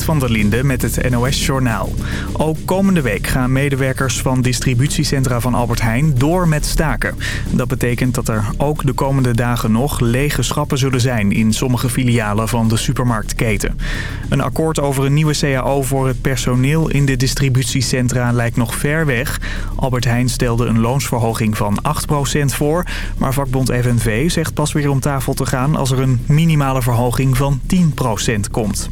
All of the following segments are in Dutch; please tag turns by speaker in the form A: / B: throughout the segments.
A: Van der Linde met het NOS-journaal. Ook komende week gaan medewerkers van distributiecentra van Albert Heijn door met staken. Dat betekent dat er ook de komende dagen nog lege schappen zullen zijn... in sommige filialen van de supermarktketen. Een akkoord over een nieuwe CAO voor het personeel in de distributiecentra lijkt nog ver weg. Albert Heijn stelde een loonsverhoging van 8% voor... maar vakbond FNV zegt pas weer om tafel te gaan als er een minimale verhoging van 10% komt.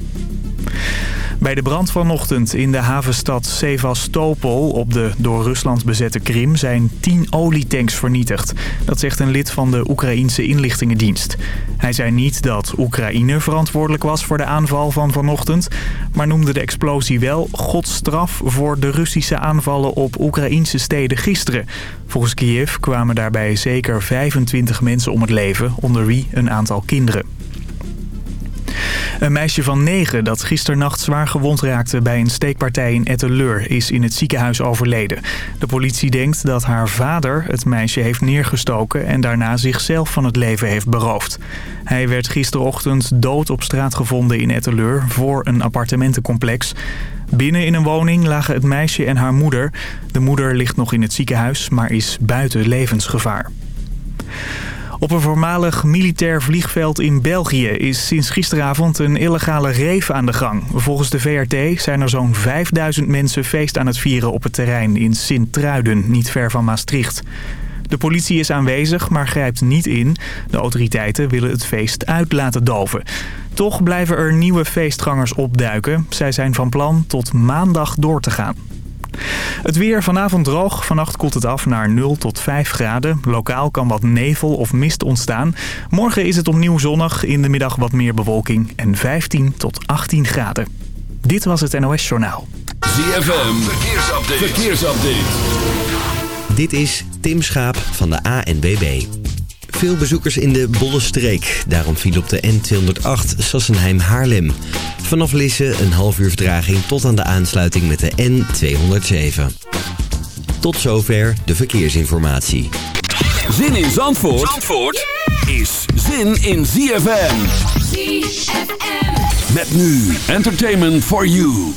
A: Bij de brand vanochtend in de havenstad Sevastopol op de door Rusland bezette Krim zijn tien olietanks vernietigd. Dat zegt een lid van de Oekraïense inlichtingendienst. Hij zei niet dat Oekraïne verantwoordelijk was voor de aanval van vanochtend... maar noemde de explosie wel godstraf voor de Russische aanvallen op Oekraïense steden gisteren. Volgens Kiev kwamen daarbij zeker 25 mensen om het leven, onder wie een aantal kinderen. Een meisje van negen dat gisternacht zwaar gewond raakte bij een steekpartij in Etteleur is in het ziekenhuis overleden. De politie denkt dat haar vader het meisje heeft neergestoken en daarna zichzelf van het leven heeft beroofd. Hij werd gisterochtend dood op straat gevonden in Etteleur voor een appartementencomplex. Binnen in een woning lagen het meisje en haar moeder. De moeder ligt nog in het ziekenhuis, maar is buiten levensgevaar. Op een voormalig militair vliegveld in België is sinds gisteravond een illegale reef aan de gang. Volgens de VRT zijn er zo'n 5000 mensen feest aan het vieren op het terrein in Sint-Truiden, niet ver van Maastricht. De politie is aanwezig, maar grijpt niet in. De autoriteiten willen het feest uit laten doven. Toch blijven er nieuwe feestgangers opduiken. Zij zijn van plan tot maandag door te gaan. Het weer vanavond droog. Vannacht koelt het af naar 0 tot 5 graden. Lokaal kan wat nevel of mist ontstaan. Morgen is het opnieuw zonnig. In de middag wat meer bewolking. En 15 tot 18 graden. Dit was het NOS Journaal.
B: ZFM. Verkeersupdate. Verkeersupdate.
C: Dit is Tim Schaap van de ANBB. Veel bezoekers in de Bollestreek. Daarom viel op de N208 Sassenheim-Haarlem. Vanaf Lisse een half uur vertraging tot aan de aansluiting met de N207. Tot zover de verkeersinformatie.
B: Zin in Zandvoort, Zandvoort is zin in ZFM. ZFM. Met nu Entertainment for You.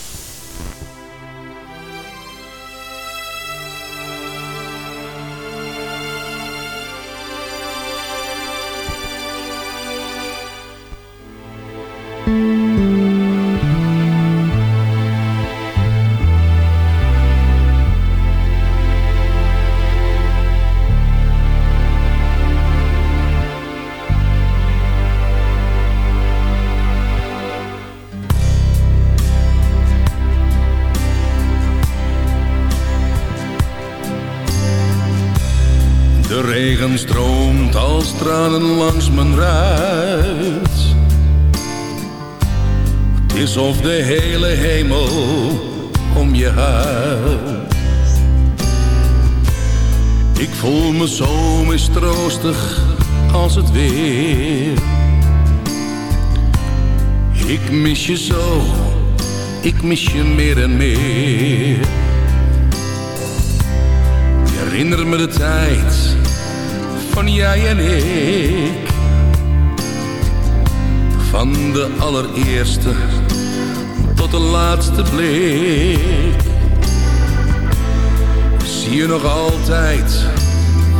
D: Langs mijn ruit. Is of de hele hemel om je huilt. Ik voel me zo mistroostig als het weer. Ik mis je zo, ik mis je meer en meer. Herinner me de tijd van jij en ik. Van de allereerste tot de laatste blik. Zie je nog altijd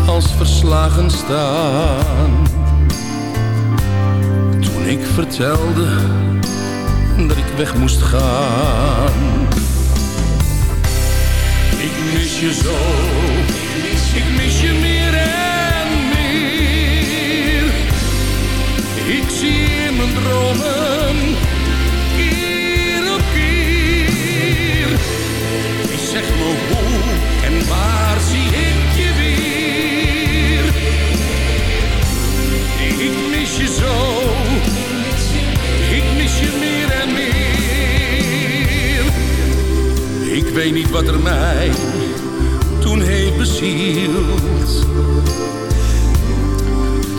D: als verslagen staan. Toen ik vertelde dat ik weg moest gaan. Ik mis je zo, ik mis je dromen, op keer. Zeg me hoe en waar zie ik je weer. Ik mis je zo, ik mis je meer en meer. Ik weet niet wat er mij toen heeft bezield.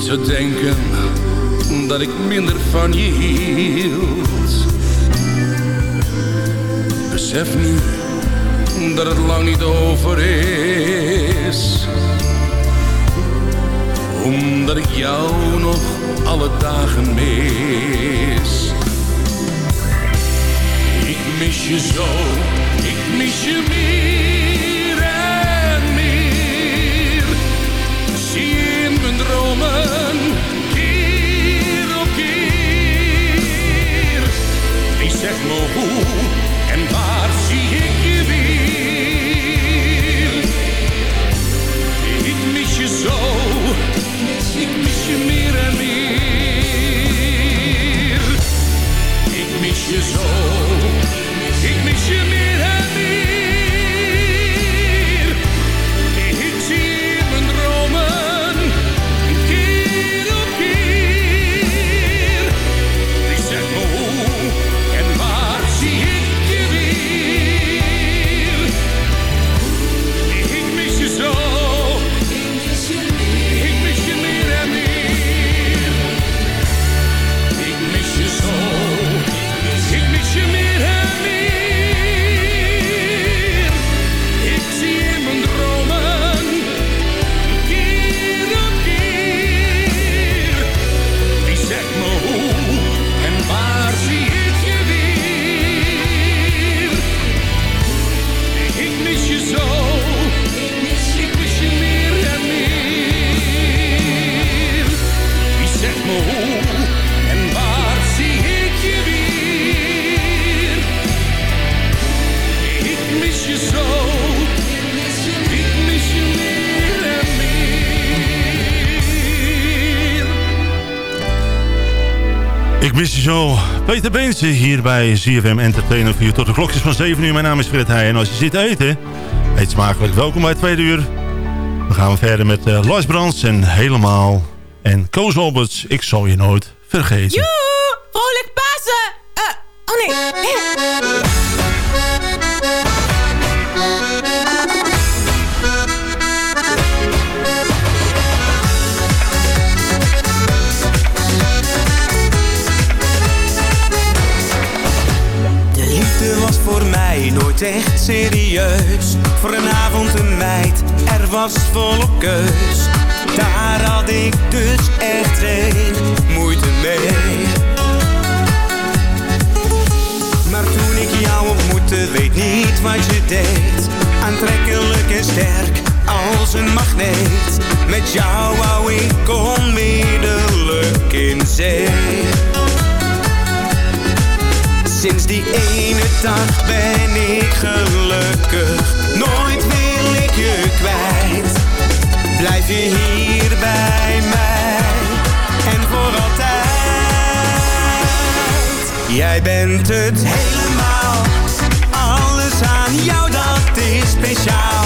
D: Te denken dat ik minder van je hield. Besef nu dat het lang niet over is. Omdat ik jou nog alle dagen mis. mis je zo, ik mis je meer en meer. Zie in mijn dromen, Zegt
E: Peter Beense hier bij ZFM Entertainer voor je tot de klokjes van 7 uur. Mijn naam is Fred Heij en als je zit eten, eet smakelijk. Welkom bij het tweede uur. We gaan verder met uh, Lois Brands en Helemaal. En Koos Alberts, ik zal je nooit vergeten.
F: Echt serieus. Voor een avond een meid, er was volop keus. Daar had ik dus echt geen moeite mee. Maar toen ik jou ontmoette, weet niet wat je deed. Aantrekkelijk en sterk, als een magneet. Met jou wou ik onmiddellijk in zee. Sinds die ene dag ben ik gelukkig. Nooit wil ik je kwijt. Blijf je hier bij mij. En voor altijd. Jij bent het helemaal. Alles aan jou dat is speciaal.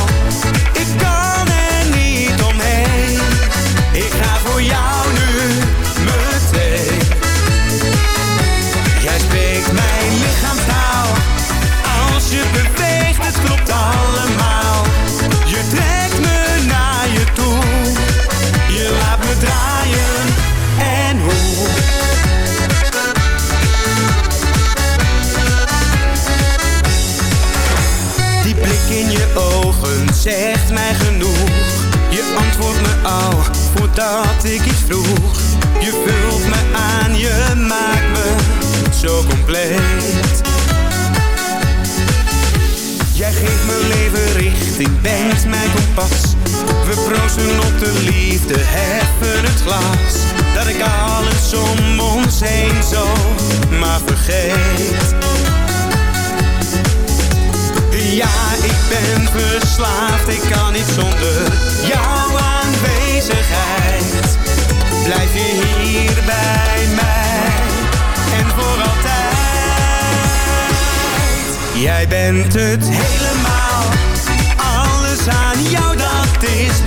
F: Al voordat ik iets vroeg. Je vult me aan, je maakt me zo compleet. Jij geeft mijn leven richting, bent mijn kompas. We proosten op de liefde, heffen het glas. Dat ik alles om ons heen zo maar vergeet. Ja, ik ben verslaafd, ik kan niet zonder jouw aanwezigheid. Blijf je hier bij mij en voor altijd. Jij bent het helemaal, alles aan jou dat is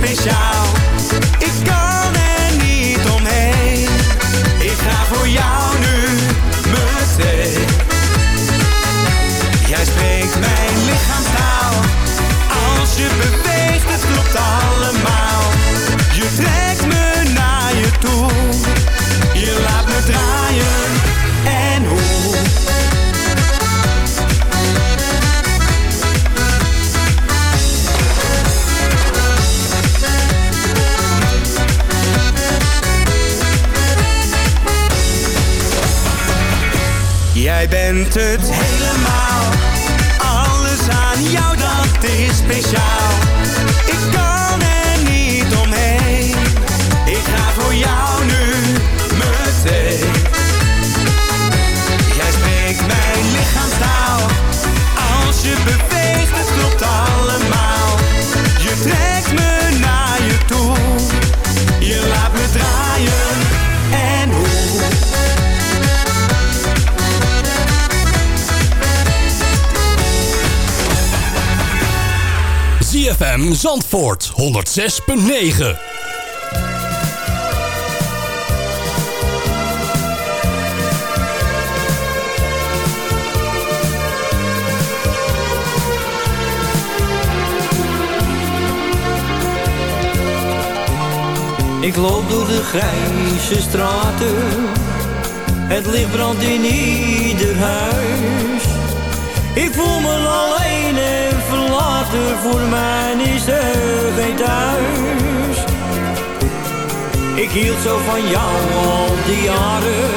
B: Zandvoort 106.9.
G: Ik loop door de grijze straten. Het licht brandt in ieder huis. Ik voel me en verlaten. Voor mij is er thuis. Ik hield zo van jou al die jaren.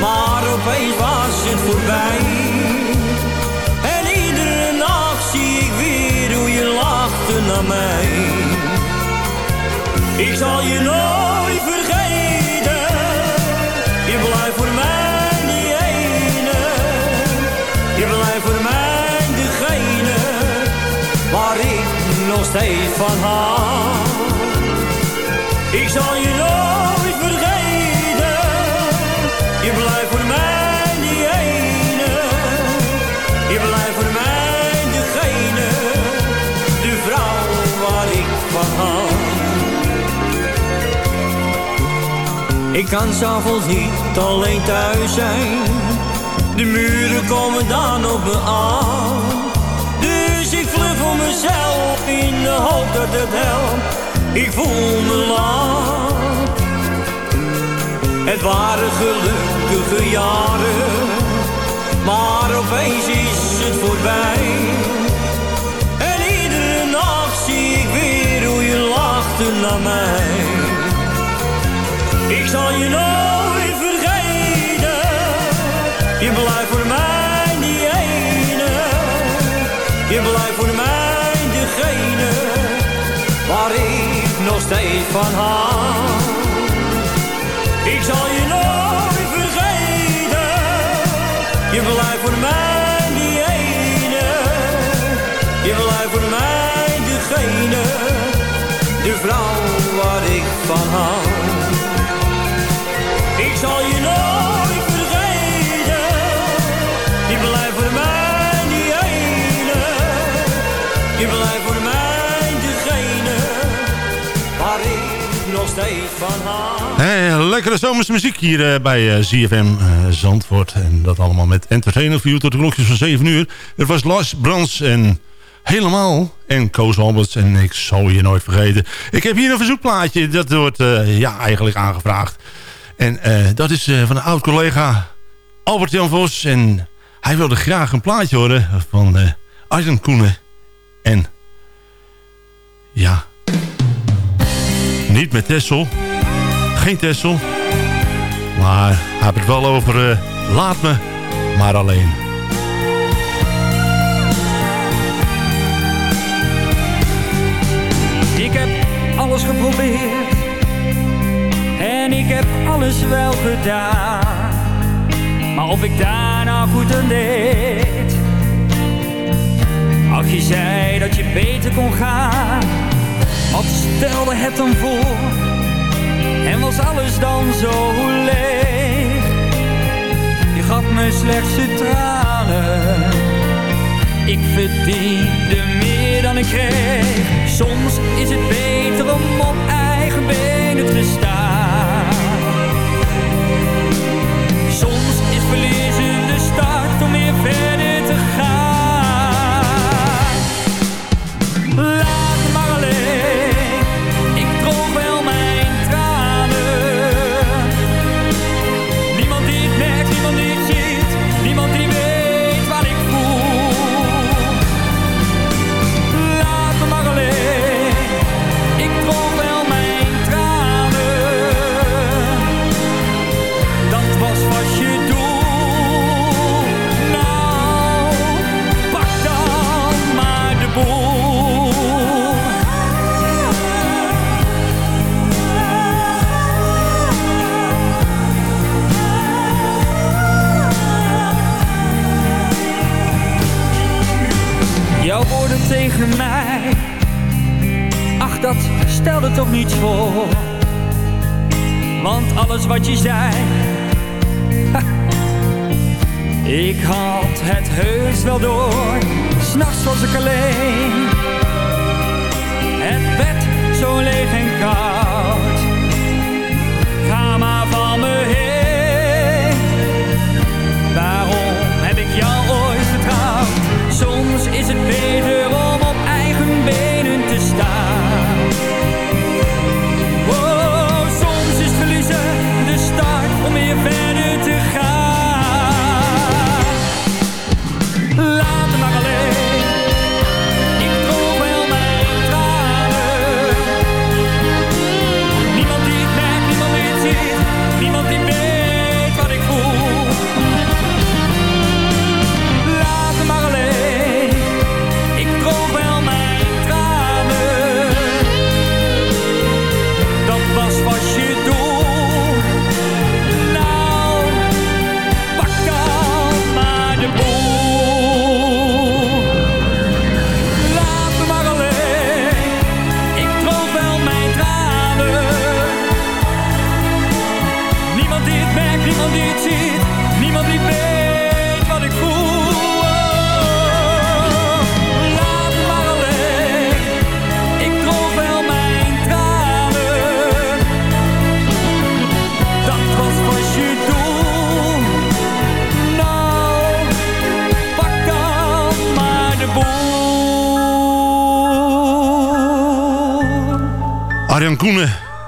G: Maar opeens was het voorbij. En iedere nacht zie ik weer hoe je lachte naar mij. Ik zal je nooit steeds van hou. Ik zal je nooit vergeten. Je blijft voor mij die ene. Je blijft voor mij degene. De vrouw waar ik van hou. Ik kan s'avonds niet alleen thuis zijn. De muren komen dan op me aan. In de hoop dat het helpt. Ik voel me laat. Het waren gelukkige jaren. Maar opeens is het voorbij. En iedere nacht zie ik weer hoe je lachte naar mij. Ik zal je nooit steeds van hou. Ik zal je nooit vergeten. Je blijft voor mij die ene. Je blijft voor mij degene. De vrouw waar ik van hou. Ik zal je nooit nog steeds van.
E: Hey, lekkere zomerse muziek hier eh, bij eh, ZFM eh, Zandvoort. En dat allemaal met Entertainer View tot de klokjes van 7 uur. Het was Lars Brands en helemaal. En Koos Alberts en ik zal je nooit vergeten. Ik heb hier een verzoekplaatje. Dat wordt ja, eigenlijk aangevraagd. En dat is van een oud collega Albert-Jan Vos. En hij wilde graag een plaatje horen van Arjen Koenen. En ja, niet met Tessel. Geen Tessel. Maar hij heeft het wel over eh, laat me maar alleen.
H: Ik heb alles geprobeerd en ik heb alles wel gedaan. Maar of ik daar nou goed aan deed. Ach, je zei dat je beter kon gaan. Wat stelde het dan voor? En was alles dan zo leeg? Je gaf me slechts de tranen. Ik verdiende meer dan ik kreeg. Soms is het beter om op eigen benen te staan. Soms is verliezen de start om weer verder mij. Ach, dat stelde toch niets voor. Want alles wat je zei, ik had het heus wel door. S'nachts was ik alleen. Het bed zo leeg en koud.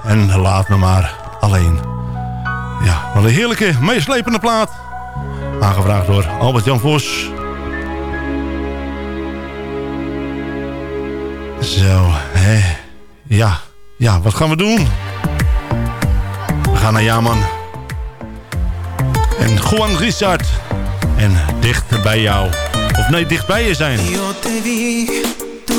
E: En Laat me maar alleen. Ja, wat een heerlijke, meeslepende plaat. Aangevraagd door Albert-Jan Vos. Zo, hè. Ja, ja, wat gaan we doen? We gaan naar Jaman. En Juan Richard. En dicht bij jou. Of nee, dicht bij je zijn.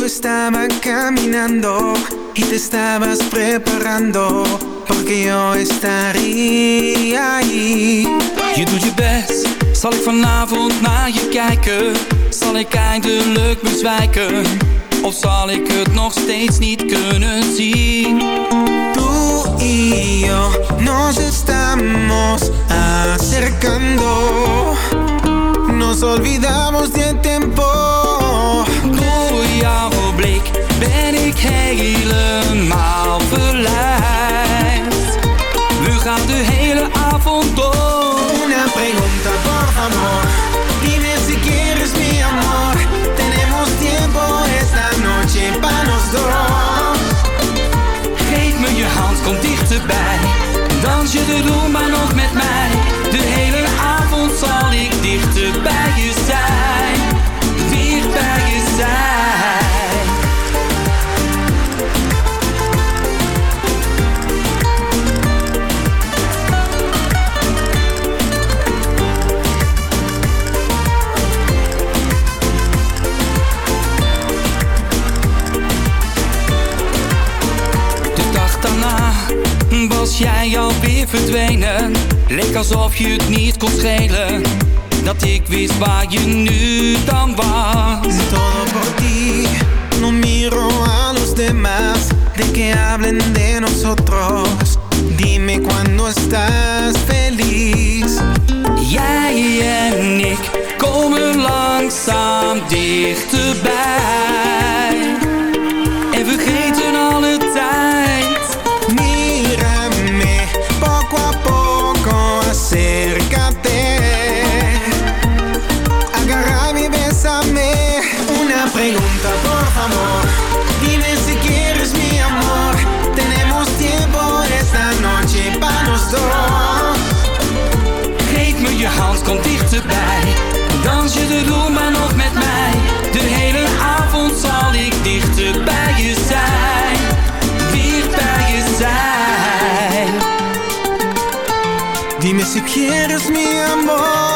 I: Estabas caminando y te estabas preparando porque yo estaría ahí.
J: Je doet je best, zal ik vanavond naar je kijken? Zal ik eindelijk bezwijken? Of zal ik het nog steeds niet kunnen zien?
I: Tú y yo nos estamos acercando. Nos olvidamos del tiempo.
J: Jouw blik ben ik helemaal verleid. We gaan de hele avond door.
I: Una pregunta, por favor. Dime si quieres mi amor. Tenemos tiempo esta noche para los dos.
J: Geef me je hand, kom dichterbij. Dans je de rumba nog met mij. De hele avond zal ik dichter bij je zijn. Was jij alweer verdwenen. Leek alsof je het niet kon schelen. Dat ik wist waar je nu dan was.
I: Todo por ti. No miro a los demás. De que hablen de nosotros. Dime cuando estás feliz.
J: Jij en ik komen langzaam dichterbij.
I: Quieres mi amor.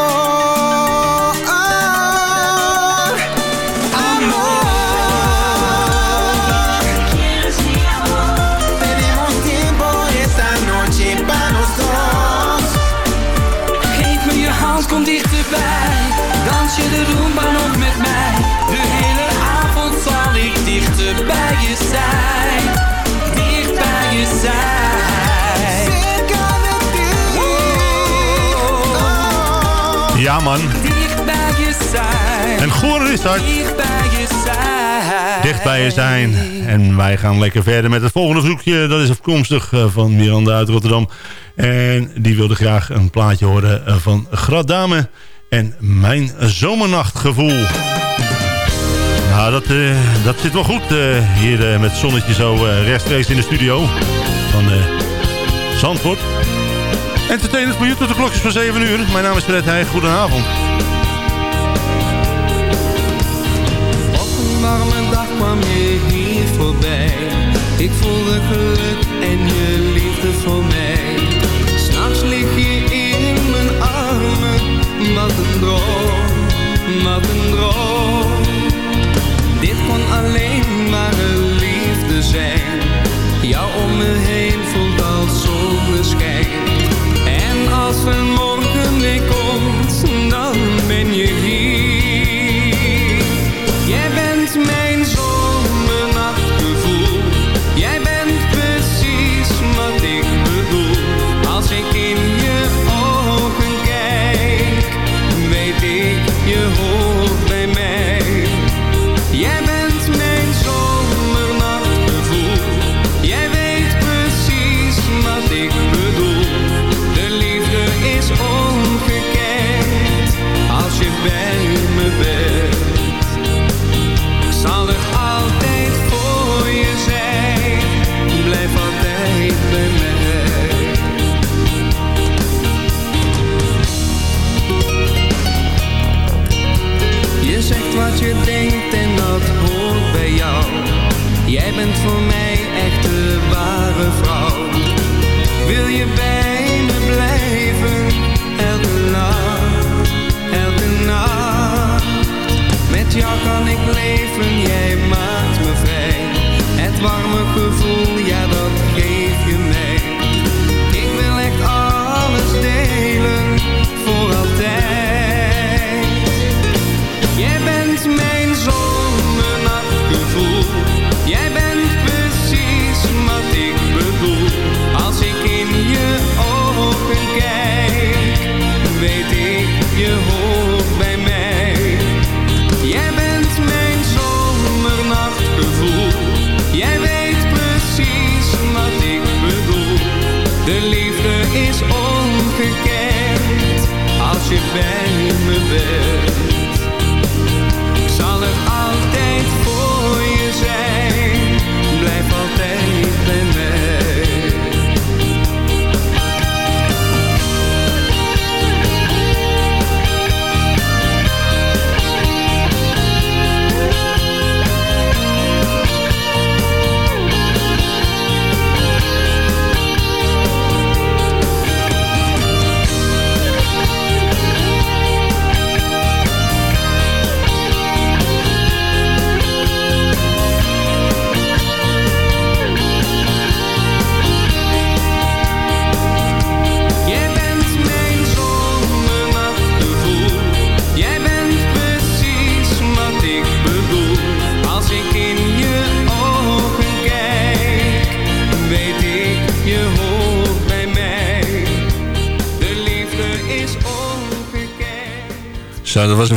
E: Ja, man.
K: Dicht bij je zijn.
E: En Goor is dat.
K: Dicht bij je zijn.
E: Dicht bij je zijn. En wij gaan lekker verder met het volgende verzoekje. Dat is afkomstig eh, van Miranda uit Rotterdam. En die wilde graag een plaatje horen eh, van Gradame. En Mijn Zomernachtgevoel. Nou, dat, eh, dat zit wel goed hier met zonnetje zo rechtstreeks in de studio van Zandvoort. Entertainers u tot de klokjes van 7 uur. Mijn naam is Fred Heij. Goedenavond.
J: Op een warme dag kwam je hier voorbij. Ik voelde geluk en je liefde voor mij. S'nachts lig je in mijn armen. Wat een droom, wat een droom. Dit kon alleen maar een liefde zijn. Jou om me heen En voor mij echt de ware vrouw. Wil je bij me blijven? Elke nacht, elke nacht. Met jou kan ik leven, jij maakt me vrij. Het warme gevoel,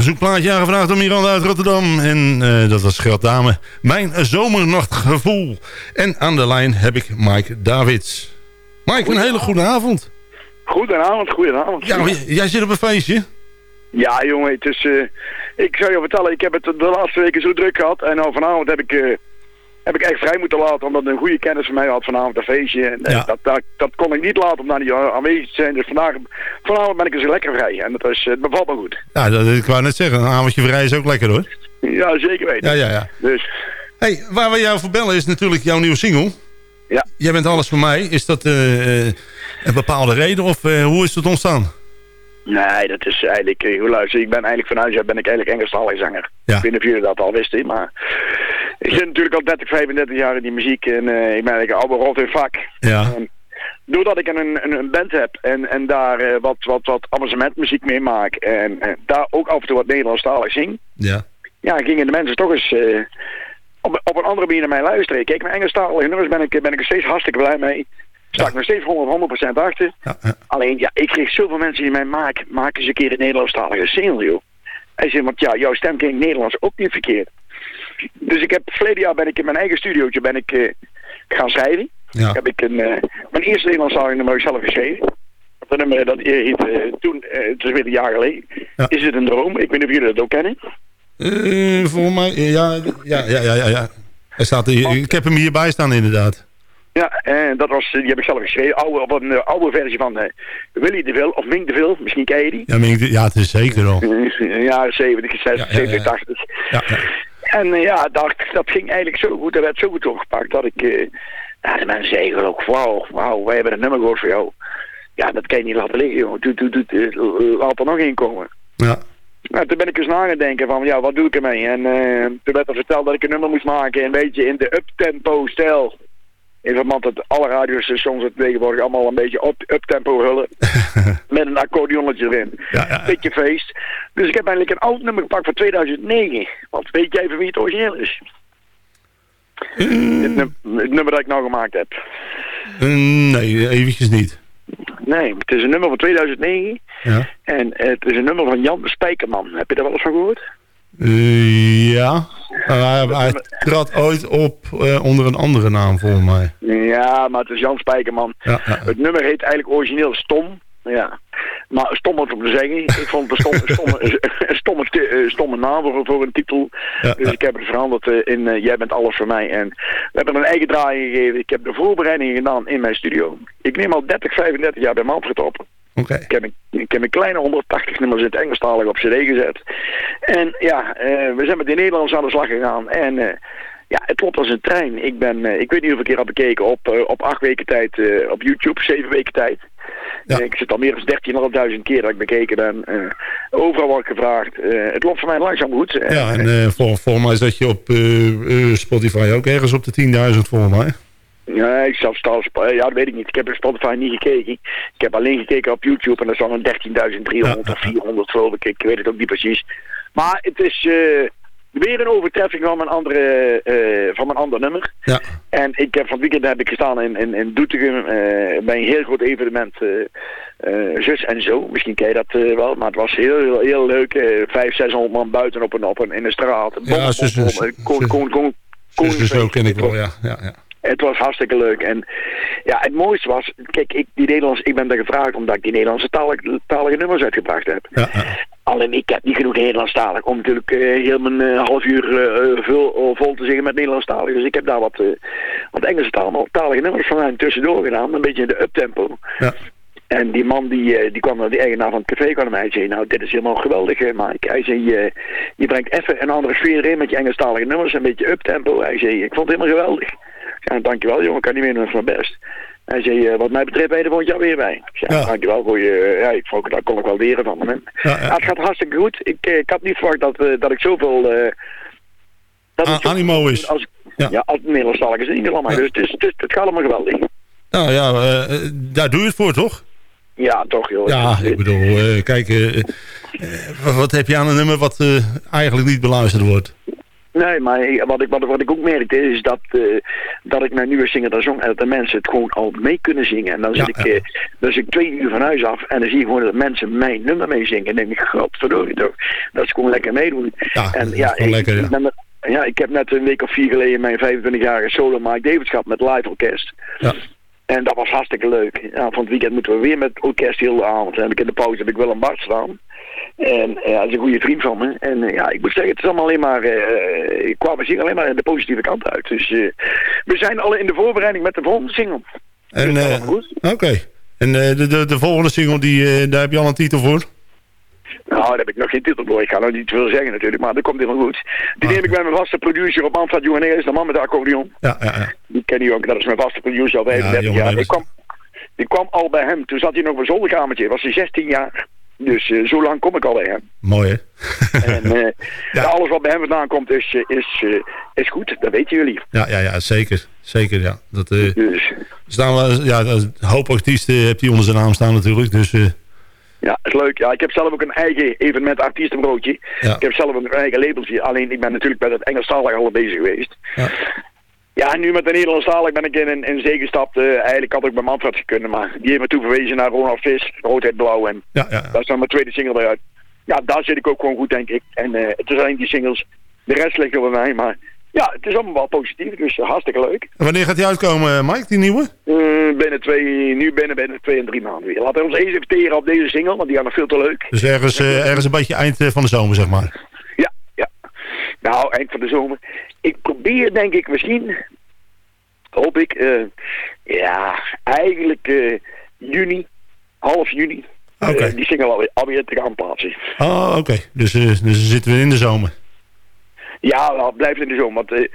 E: verzoekplaatje aangevraagd door Miranda uit Rotterdam. En eh, dat was Gradame. Mijn zomernachtgevoel. En aan de lijn heb ik Mike Davids. Mike, een hele goede avond.
L: Goedenavond, goedenavond.
E: Ja, jij zit op een feestje.
L: Ja, jongen, het is... eh, ik zou je vertellen, ik heb het de laatste weken zo druk gehad. En nou, vanavond heb ik, eh, heb ik echt vrij moeten laten, omdat een goede kennis van mij had vanavond een feestje. En eh,
E: Ja.
L: dat, dat, dat kon ik niet laten om daar niet aanwezig te zijn. Dus vandaag, vanavond ben ik dus lekker vrij. En dat is, het bevalt me goed.
E: Ja, dat, ik wou net zeggen, een avondje vrij is ook lekker hoor.
L: Ja, zeker weten.
E: Ja, ja, ja.
L: Dus,
E: Hey, waar we jou voor bellen is natuurlijk jouw nieuwe single.
L: Ja.
E: Jij bent alles voor mij. Is dat eh, eh, een bepaalde reden of eh, hoe is het ontstaan?
L: Nee, dat is eigenlijk... eh, hoe luister, ik ben eigenlijk vanuit uit ben ik eigenlijk Engelstalige zanger.
E: Ja.
L: Ik weet niet of jullie dat al wisten, maar... Ik zit natuurlijk al 30, 35 jaar in die muziek en eh, ik ben eigenlijk een oude rot in vak.
E: Ja.
L: En doordat ik een, een, een band heb en, en daar eh, wat, wat, wat amusementmuziek mee maak en, daar ook af en toe wat Nederlandstalig zing,
E: Ja.
L: ja, gingen de mensen toch eens op, op een andere manier naar mij luisteren. Kijk, mijn Engelstalige nummers ben ik, ben ik er steeds hartstikke blij mee. Sta ik nog steeds 100%, 100 achter. Alleen, ja, ik kreeg zoveel mensen die mij maken, maken eens een keer een Nederlandstalige single, joh. Hij zei, want ja, jouw stem klinkt Nederlands ook niet verkeerd. Dus ik heb, verleden jaar ben ik in mijn eigen studiootje ben ik, eh, gaan schrijven.
E: Ja.
L: Heb ik een, eh, mijn eerste Nederlandstalige nummer zelf geschreven. Dat nummer dat heet eh, toen, het is weer een jaar geleden. Is het een droom? Ik weet niet of jullie dat ook kennen.
E: Volgens mij, ja, ja, ja, ja, ja. Hij staat hier, ik heb hem hierbij staan inderdaad.
L: Ja, en dat was, die heb ik zelf geschreven. Oude, op een eh, oude versie van eh, Willy de Vil, of Mink de Vil, misschien ken je die.
E: Ja, ik- ja het is zeker al.
L: In jaren 70, 60, 70, 80. En eh, ja, dat, dat ging eigenlijk zo goed, dat werd zo goed opgepakt dat ik... eh ja, de mensen zeiden ook, wauw, wauw, wij hebben een nummer gehoord voor jou. Ja, dat kan je niet laten liggen, joh. Doe, doe, doe, eh, laat er nog één komen.
E: Ja.
L: Nou, toen ben ik eens na gaan denken van, ja, wat doe ik ermee? En eh, toen werd er verteld dat ik een nummer moest maken, een beetje in de uptempo stijl. In verband dat alle radiostations het tegenwoordig allemaal een beetje up, uptempo hullen. met een accordeonnetje erin. Beetje feest. Dus ik heb eigenlijk een oud nummer gepakt van 2009. Want weet jij van wie het origineel is? Het, num- het nummer dat ik nou gemaakt heb.
E: Eh, nee, eventjes niet.
L: Nee, het is een nummer van 2009.
E: Ja.
L: En het is een nummer van Jan Spijkerman. Heb je daar wel eens van gehoord?
E: Eh, ja. Hij, hij trad ooit op eh, onder een andere naam volgens mij.
L: Ja, maar het is Jan Spijkerman.
E: Ja, ja.
L: Het nummer heet eigenlijk origineel Stom. Ja. Maar stom wat om te zeggen. Ik vond het een stomme, stomme, eh, stomme naam voor, een titel. dus ik heb het veranderd in Jij bent alles voor mij. En we hebben een eigen draai gegeven. Ik heb de voorbereidingen gedaan in mijn studio. Ik neem al 30, 35 jaar bij Manfred op. Ik heb, een, ik heb een kleine 180 nummers in het Engelstalig op cd gezet. En ja, eh, we zijn met de Nederlands aan de slag gegaan. En eh, ja, het loopt als een trein. Ik ben, eh, ik weet niet hoeveel keer heb bekeken op, op acht weken tijd op YouTube, zeven weken tijd. Ik zit al meer dan 13.500 keer dat ik bekeken ben. Eh, overal word ik gevraagd. Het loopt voor mij langzaam goed.
E: Ja, en volgens mij zat je op Spotify ook ergens op de 10.000 volgens mij.
L: Ja, ik zelf sta op Sp- ja, dat weet ik niet. Ik heb op Spotify niet gekeken. Ik heb alleen gekeken op YouTube en dat is dan een 13.300 of 400 geloof ik. Ik weet het ook niet precies. Maar het is eh, weer een overtreffing van mijn andere, eh, van mijn ander nummer.
E: Ja.
L: En ik heb van het weekend heb ik gestaan in, in, in Doetinchem eh, bij een heel groot evenement. eh, eh, zus en zo, misschien ken je dat eh, wel, maar het was heel, heel, heel leuk. eh 500, 600 man buiten op een, op een, in de straat.
E: Ja, zus- zus- Dus, dus zo ken ik wel, ja. ja, ja.
L: Het was hartstikke leuk. En ja, het mooiste was, kijk, ik, die Nederlands, ik ben daar gevraagd omdat ik die Nederlandse talige, talige nummers uitgebracht heb. Alleen ik heb niet genoeg Nederlandstalig om natuurlijk eh, heel mijn eh, half uur eh, vol, vol te zingen met Nederlandstalig. Dus ik heb daar wat, wat Engelse taal, talige nummers van tussendoor gedaan. Een beetje in de uptempo.
E: Ja.
L: En die man die, die kwam, die eigenaar van het café kwam naar mij en zei, nou dit is helemaal geweldig Mike. Hij zei, eh, je brengt even een andere sfeer in met je Engelstalige nummers, een beetje uptempo. Hij zei, ik vond het helemaal geweldig. Ja, dankjewel jongen, ik kan niet meer doen van mijn best. Hij zei, eh, wat mij betreft ben je er volgend jaar weer bij. Ik zei, dankjewel voor je, eh, ja, ik vond, daar kon ik wel leren van hem. Ja, het gaat hartstikke goed. Ik, eh, ik had niet verwacht dat, dat ik zoveel... dat
E: A-
L: ik
E: animo is.
L: Als, ja. als Nederlandstalig is in ieder geval. maar. Dus het, is, het, gaat allemaal geweldig.
E: Nou ja, daar doe je het voor, toch?
L: Ja, toch joh.
E: Ja, ik bedoel, kijk, wat- heb je aan een nummer wat eigenlijk niet beluisterd wordt?
L: Nee, maar wat ik, wat, wat ik ook merkte is dat, eh, dat ik mijn nieuwe zinger daar zong en dat de mensen het gewoon al mee kunnen zingen. En dan zit, ik, eh, dan zit ik twee uur van huis af en dan zie je gewoon dat mensen mijn nummer meezingen. En dan denk ik, godverdorie toch, dat is gewoon lekker meedoen. en ja, ik,
E: lekker, ja.
L: ik ja, heb net een week of vier geleden mijn 25-jarige solo Mike Davids gehad met live orkest.
E: Ja.
L: En dat was hartstikke leuk. Ja, van het weekend moeten we weer met orkest heel de avond. Heb ik in de pauze heb ik Willem Bart staan. En eh, hij is een goede vriend van me. En eh, ja, ik moet zeggen, het is allemaal alleen maar, ik kwam misschien alleen maar de positieve kant uit. Dus eh, we zijn al in de voorbereiding met de volgende single.
E: En, eh, Oké. En de, de, de volgende single, die, daar heb je al een titel voor?
L: Nou, daar heb ik nog geen titel voor. Ik ga nog niet veel zeggen natuurlijk, maar dat komt helemaal goed. Die neem ik bij mijn vaste producer op Manfred Johannes, de man met de accordeon.
E: Ja, ja, ja.
L: Die ken je ook, dat is mijn vaste producer al 35 jaar. Ik kwam, ik kwam al bij hem, toen zat hij nog op een zolderkamertje, was hij 16 jaar. Dus eh, zo lang kom ik al bij hem.
E: Mooi, hè?
L: En eh, ja, alles wat bij hem vandaan komt is, eh, is, is goed, dat weten jullie.
E: Ja, ja, ja zeker. Zeker, ja. Dat,
L: Dus.
E: staan we, ja, een hoop artiesten heeft hij onder zijn naam staan natuurlijk. Dus
L: Ja, is leuk. Ja, ik heb zelf ook een eigen evenement artiestenbroodje. Ik heb zelf een eigen labeltje. Alleen ik ben natuurlijk bij het Engelstalig al bezig geweest.
E: Ja.
L: Ja, nu met de Nederlandstalig ben ik in een, in zee gestapt. Eh, eigenlijk had ik bij Manfred gekund, maar die heeft me toe verwezen naar Ronald Vis, Roodheid Blauw. En
E: Ja, ja.
L: dat is dan mijn tweede single eruit. Ja, daar zit ik ook gewoon goed, denk ik. En eh, het is alleen die singles. De rest ligt er bij mij, maar ja, het is allemaal wel positief, dus hartstikke leuk.
E: En wanneer gaat die uitkomen, eh, Mike, die nieuwe?
L: Binnen twee, nu binnen, binnen twee en drie maanden weer. Laten we ons eens even teren op deze single, want die gaat nog veel te leuk.
E: Dus ergens, ergens een beetje eind van de zomer, zeg maar.
L: Ja, ja. Nou, eind van de zomer. Ik probeer denk ik misschien, hoop ik, eh, ja, eigenlijk eh, juni, half juni, eh,
E: Oké.
L: die single alweer, alweer te gaan plaatsen.
E: Oh, oké. Dus, dus zitten we in de zomer.
L: Ja, nou, blijft in de zomer. Want,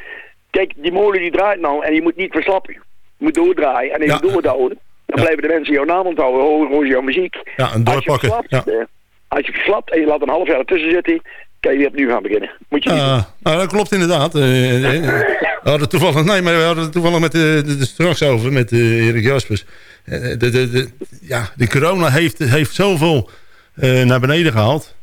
L: kijk, die molen die draait nou en je moet niet verslappen. Je moet doordraaien en even doorhouden. Dan blijven de mensen jouw naam onthouden, horen jouw muziek.
E: Ja, en
L: Als je
E: doorpakken.
L: verslapt,
E: Ja.
L: als je verslapt en je laat een half jaar ertussen zitten, kan je weer opnieuw gaan beginnen. Moet je niet.
E: Ah, nou, dat klopt inderdaad. Eh, eh, eh, we hadden toevallig, nee, maar we hadden het toevallig met de, straks over met Erik Jaspers. De, de, ja, de corona heeft, heeft zoveel naar beneden gehaald.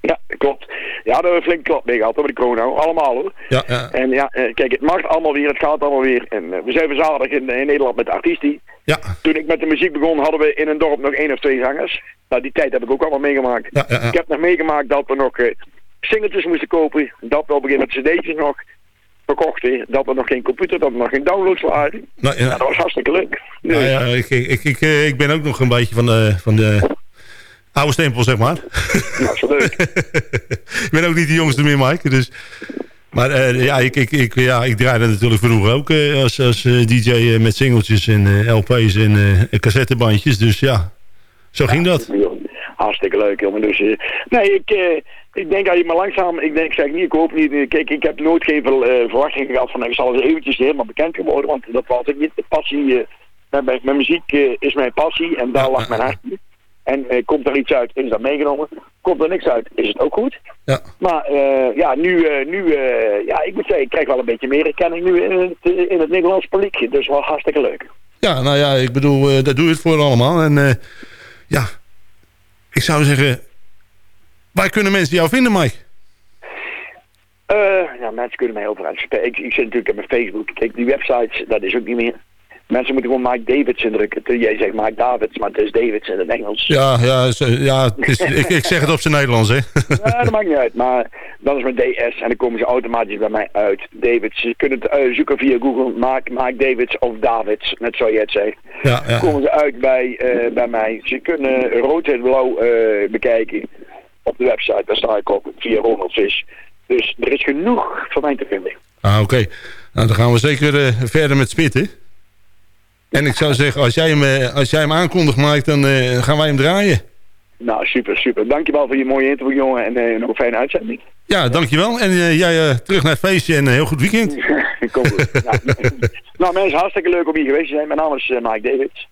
L: Ja, klopt. Ja, daar hebben we flink klap mee gehad hoor, met de corona. Allemaal hoor.
E: Ja, ja.
L: En ja, kijk, het mag allemaal weer, het gaat allemaal weer. En we zijn verzadigd in, in Nederland met artiesten.
E: Ja.
L: Toen ik met de muziek begon, hadden we in een dorp nog één of twee zangers. Nou, die tijd heb ik ook allemaal meegemaakt.
E: Ja.
L: Ik heb nog meegemaakt dat we nog singeltjes moesten kopen. Dat we op een gegeven moment cd'tjes nog verkochten. Dat we nog geen computer, dat we nog geen downloads waren.
E: Nou, ja.
L: Ja, dat was hartstikke leuk.
E: Nou ja, ik, ik, ik, eh, ik ben ook nog een beetje van de, van de oude stempel, zeg maar.
L: Zo leuk.
E: ik ben ook niet de jongste meer, Mike. Dus, maar eh, ja, ik, ik, ik, ja, ik draaide natuurlijk vroeger ook eh, als, als DJ met singeltjes en LP's en cassettebandjes. Dus ja, zo ging dat.
L: Hartstikke leuk, jongen. Dus, nee, ik, ik denk dat je maar langzaam, ik denk, zeg niet, ik hoop niet, kijk, ik heb nooit geen eh, verwachtingen gehad van, ik zal eens eventjes helemaal bekend worden, want dat was ik niet. De passie, eh, met, met, met muziek eh, is mijn passie en daar lag mijn hart in. En komt er iets uit, is dat meegenomen. Komt er niks uit, is het ook goed.
E: Ja.
L: Maar ja, nu, nu ja, ik moet zeggen, ik krijg wel een beetje meer erkenning nu in het, in het Nederlands publiek. Dus wel hartstikke leuk.
E: Ja, nou ja, ik bedoel, daar doe je het voor allemaal. En ja, ik zou zeggen, waar kunnen mensen jou vinden, Mike?
L: Ja, mensen kunnen mij overal spe- Ik, ik zit natuurlijk op mijn Facebook. Kijk, die websites, dat is ook niet meer. Mensen moeten gewoon Mike Davids indrukken. Jij zegt Mike Davids, maar het is Davids in het Engels.
E: Ja, ja, ja het is, ik, ik zeg het op zijn Nederlands, hè.
L: Ja, dat maakt niet uit. Maar dan is mijn DS en dan komen ze automatisch bij mij uit. Davids. Je kunt het eh, zoeken via Google. Mike, Mike Davids of Davids, net zoals jij het zegt.
E: Ja, ja.
L: komen ze uit bij, eh, bij mij. Ze kunnen rood en blauw bekijken op de website. Daar sta ik op via Ronald Vis. Dus er is genoeg voor mij te vinden.
E: Ah, oké. Nou, dan gaan we zeker eh, verder met spitten. En ik zou zeggen, als jij hem, eh, als jij hem aankondigt, Mike, dan eh, gaan wij hem draaien.
L: Nou, super, super. Dankjewel voor je mooie interview, jongen. En nog een fijne uitzending.
E: Ja, dankjewel. En jij terug naar het feestje en een heel goed weekend.
L: Kom goed. nou, nou, mensen, hartstikke leuk om hier geweest te zijn. Mijn naam is Mike Davids.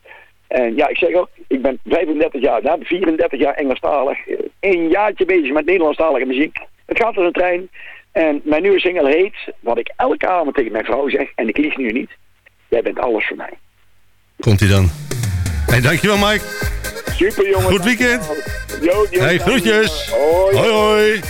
L: En ja, ik zeg al, ik ben 35 jaar, nou, 34 jaar Engelstalig. Een jaartje bezig met Nederlandstalige muziek. Het gaat als een trein. En mijn nieuwe single heet, wat ik elke avond tegen mijn vrouw zeg, en ik lieg nu niet. Jij bent alles voor mij.
E: Komt hij dan. Hey, dankjewel, Mike.
L: Super jongen.
E: Goed weekend. Hey, groetjes.
L: Hoi.
E: Hoi, hoi.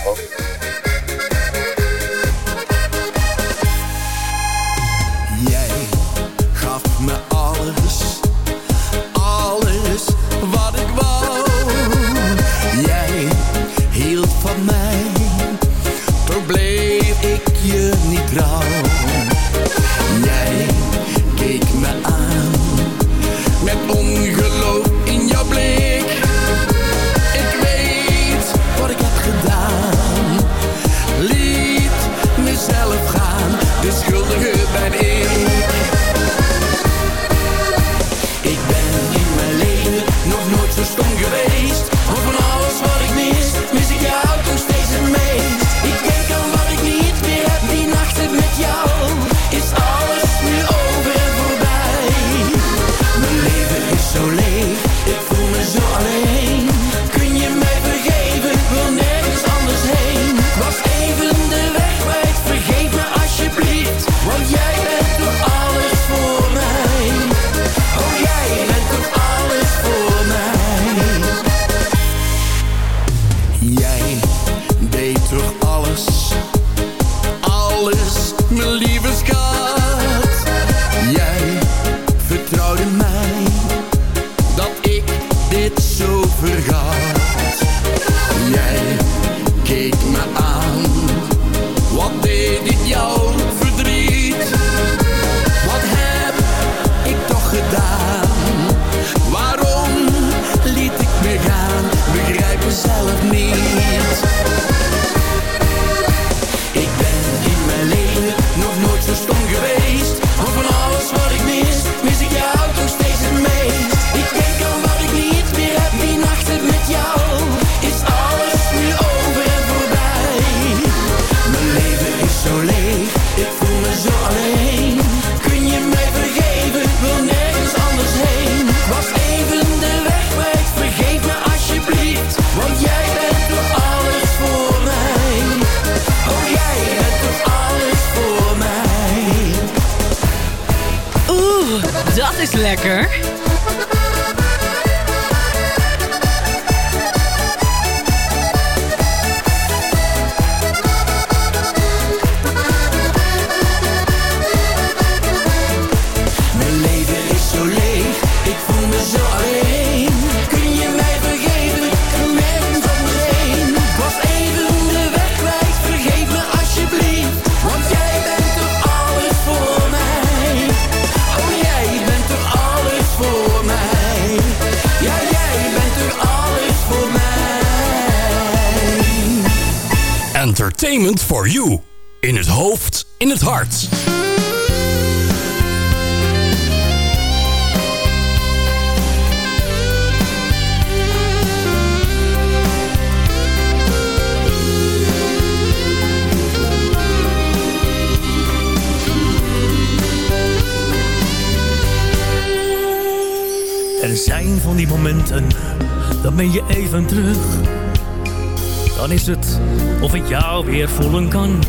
M: jou
H: weer voelen kan.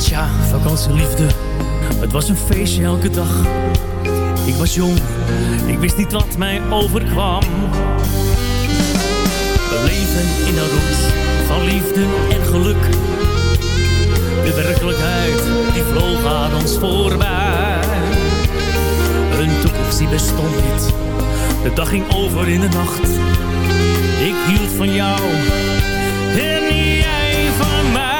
H: Tja, vakantieliefde, het was een feestje elke dag. Ik was jong, ik wist niet wat mij overkwam. We leven in een roes van liefde en geluk. De werkelijkheid, die vloog aan ons voorbij. Een toekomst die bestond niet, de dag ging over in de nacht. Ik hield van jou en jij van mij.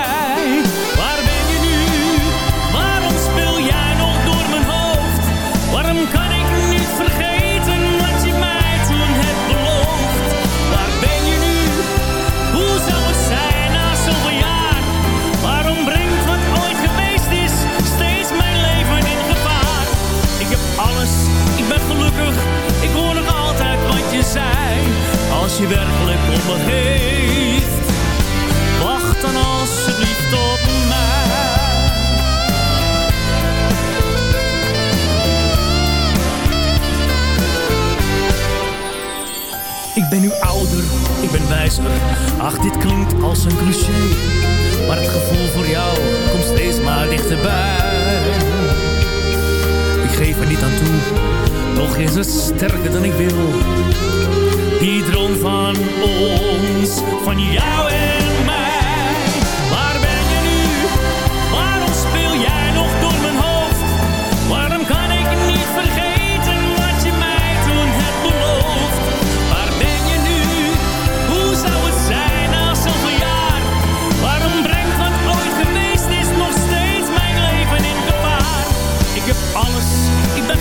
H: ben wijzer. Ach, dit klinkt als een cliché. Maar het gevoel voor jou komt steeds maar dichterbij. Ik geef er niet aan toe, nog is het sterker dan ik wil. Die droom van ons, van jou en mij.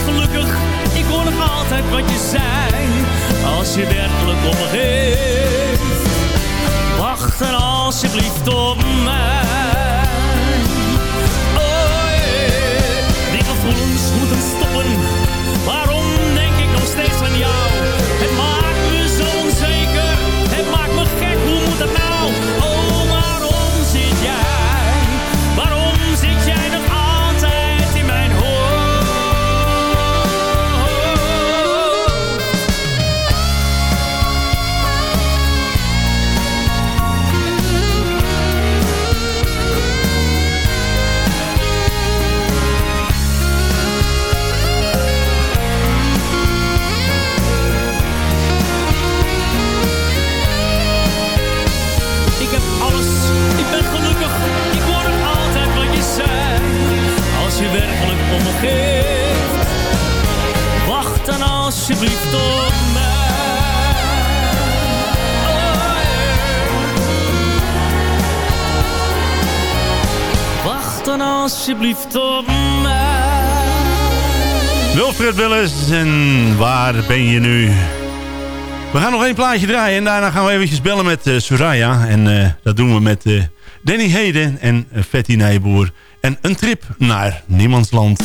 H: gelukkig, ik hoor nog altijd wat je zei. Als je werkelijk omgeeft, wacht dan alsjeblieft op mij. alsjeblieft op mij. Oh. Wacht dan alsjeblieft op mij.
J: Wilfred Willis, en waar ben je nu? We gaan nog één plaatje draaien en daarna gaan we eventjes bellen met uh, Soraya. En eh, dat doen we met eh, Danny Heden en Fatty Nijboer. En een trip naar niemandsland.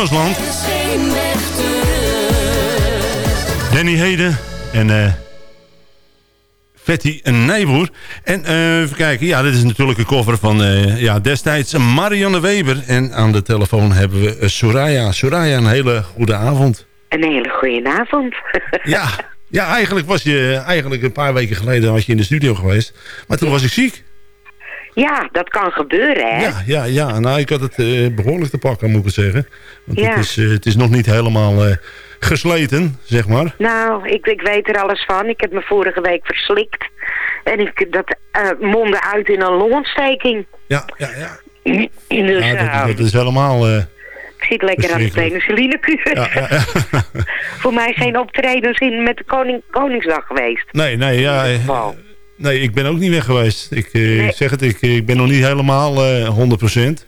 E: Er terug.
J: Danny Heden en eh Fatty Nijboer. En eh, even kijken, ja, dit is natuurlijk een cover van eh, ja, destijds Marianne Weber. En aan de telefoon hebben we uh, Soraya. Soraya, een hele goede avond.
N: Een hele goede avond.
J: Ja, ja eigenlijk was je eigenlijk een paar weken geleden was je in de studio geweest. Maar toen was ik ziek.
N: Ja, dat kan gebeuren, hè?
J: Ja, ja, ja. Nou, ik had het eh, behoorlijk te pakken, moet ik zeggen. Want
N: Ja.
J: het, is, eh, het is nog niet helemaal eh, gesleten, zeg maar.
N: Nou, ik, ik weet er alles van. Ik heb me vorige week verslikt. En ik, dat mondde uit in een longontsteking.
J: Ja, ja, ja.
N: Dus
J: Ja, dat, dat is helemaal...
N: ik zit lekker aan de penicillinekuur.
J: ja, ja, ja.
N: Voor mij geen optredens in met de Koning, Koningsdag geweest.
J: Nee, nee, ja. Nee, ik ben ook niet weg geweest. Ik eh,
N: Nee.
J: zeg het, ik, ik ben nog niet helemaal eh 100%.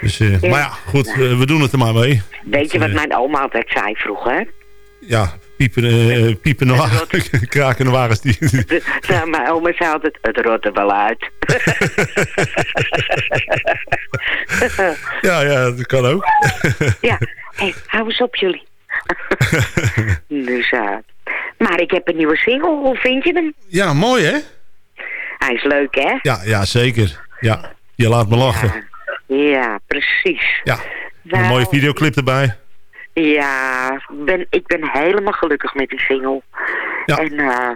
J: Dus, eh,
N: Ja.
J: Maar ja, goed, eh, we doen het er maar mee.
N: Weet je wat
J: eh,
N: mijn oma altijd zei vroeger?
E: ja, piepen, eh, piepende wagens, krakende wagens. Die,
N: nou, mijn oma zei altijd, het rot er wel uit.
E: ja, ja, dat kan ook.
N: ja, hey, hou eens op jullie. dus, uh, maar ik heb een nieuwe single, hoe vind je hem?
E: Ja, mooi hè?
N: Hij is leuk hè?
E: Ja, ja zeker. Ja, je laat me lachen.
N: Ja, ja precies.
E: Ja, een mooie videoclip erbij.
N: Ja, ben, ik ben helemaal gelukkig met die single. Ja. En uh,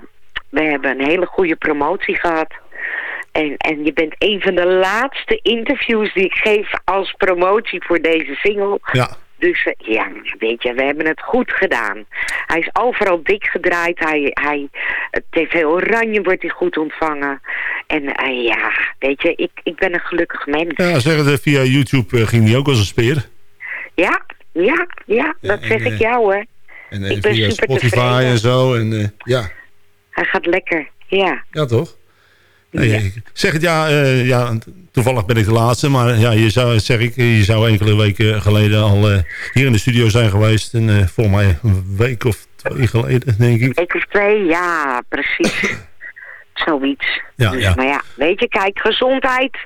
N: we hebben een hele goede promotie gehad. En, en je bent een van de laatste interviews die ik geef als promotie voor deze single.
E: Ja.
N: Dus uh, ja, weet je, we hebben het goed gedaan. Hij is overal dik gedraaid. Hij, hij, het TV Oranje wordt hij goed ontvangen. En uh, ja, weet je, ik, ik ben een gelukkig mens.
E: Ja, zeggen ze, via YouTube ging hij ook als een speer.
N: Ja, ja, ja, dat ja, zeg ik jou hoor.
E: En, ik ben via super Spotify tevreden. en zo. En, uh, ja.
N: Hij gaat lekker, ja.
E: Ja, toch? Nee, ja. Zeg het ja, uh, ja, toevallig ben ik de laatste, maar ja, je zou, zeg ik, je zou enkele weken geleden al uh, hier in de studio zijn geweest. En uh, volgens mij een week of twee geleden, denk ik.
N: Een week of twee, ja, precies. Zoiets.
E: Ja,
N: dus,
E: ja.
N: Maar ja, weet je, kijk, gezondheid,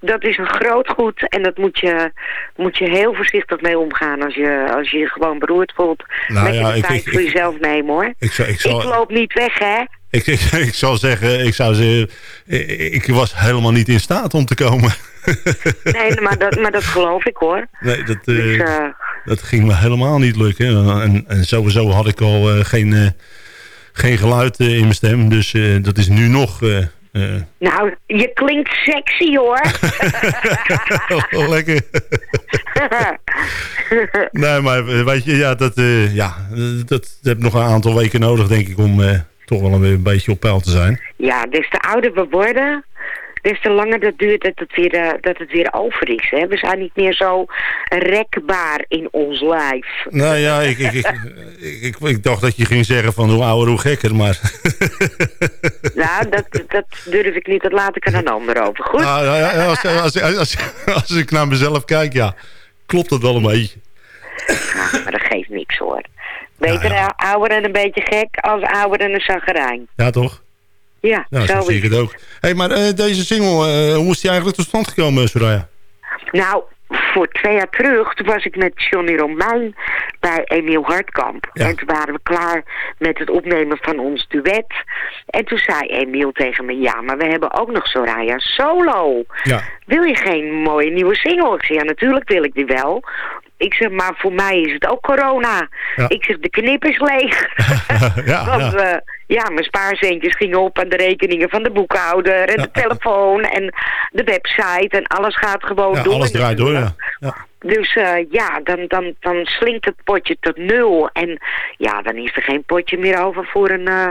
N: dat is een groot goed. En dat moet je, moet je heel voorzichtig mee omgaan als je als je, je gewoon beroerd voelt.
E: Nou,
N: Met je
E: ja,
N: de tijd
E: ik,
N: voor
E: ik,
N: jezelf nemen hoor.
E: Ik, zou, ik, zou,
N: ik loop niet weg hè.
E: Ik, ik, ik zou zeggen, ik, zou zeggen ik, was helemaal niet in staat om te komen.
N: nee, maar dat, maar dat geloof ik hoor.
E: Nee, dat,
N: Dus,
E: uh,
N: uh,
E: dat ging me helemaal niet lukken. En, en sowieso had ik al uh, geen, uh, geen geluid in mijn stem. Dus dat is nu nog...
N: nou, je klinkt sexy hoor.
E: oh, lekker. nee, maar weet je, ja, dat, ja, dat, dat heb nog een aantal weken nodig, denk ik, om toch wel een, een, beetje op peil te zijn.
N: Ja, des te ouder we worden, des te langer dat duurt dat het weer, uh, dat het weer over is. Hè? We zijn niet meer zo rekbaar in ons lijf.
E: Nou ja, ik, ik, ik, ik, dacht dat je ging zeggen van hoe ouder, hoe gekker, maar...
N: nou, dat, dat durf ik niet, dat laat ik aan een ander over. Goed?
E: Nou, ja, als, als, als, als, ik naar mezelf kijk, ja, klopt dat wel een beetje.
N: Ja, maar dat geeft niks hoor. Beter ja. ouder en een beetje gek als ouder en een zagerijn.
E: Ja, toch?
N: Ja,
E: nou,
N: zo,
E: zo zie ik het ook. hey, maar uh, deze single, uh, hoe is die eigenlijk tot stand gekomen, Soraya?
N: Nou, voor twee jaar terug, toen was ik met Johnny Romein bij Emiel Hartkamp. Ja. En toen waren we klaar met het opnemen van ons duet. En toen zei Emiel tegen me, ja, maar we hebben ook nog Soraya solo.
E: Ja.
N: Wil je geen mooie nieuwe single? Ik zei, ja, natuurlijk wil ik die wel. Ik zeg, maar voor mij is het ook corona.
E: Ja.
N: Ik zeg, de knip is leeg.
E: ja,
N: Want ja. Uh, ja, mijn spaarcentjes gingen op aan de rekeningen van de boekhouder en de telefoon en de website en alles gaat gewoon
E: ja,
N: door.
E: alles draait door, ja.
N: Dus uh, ja, dan, dan, dan slinkt het potje tot nul. En ja, dan is er geen potje meer over voor een, uh,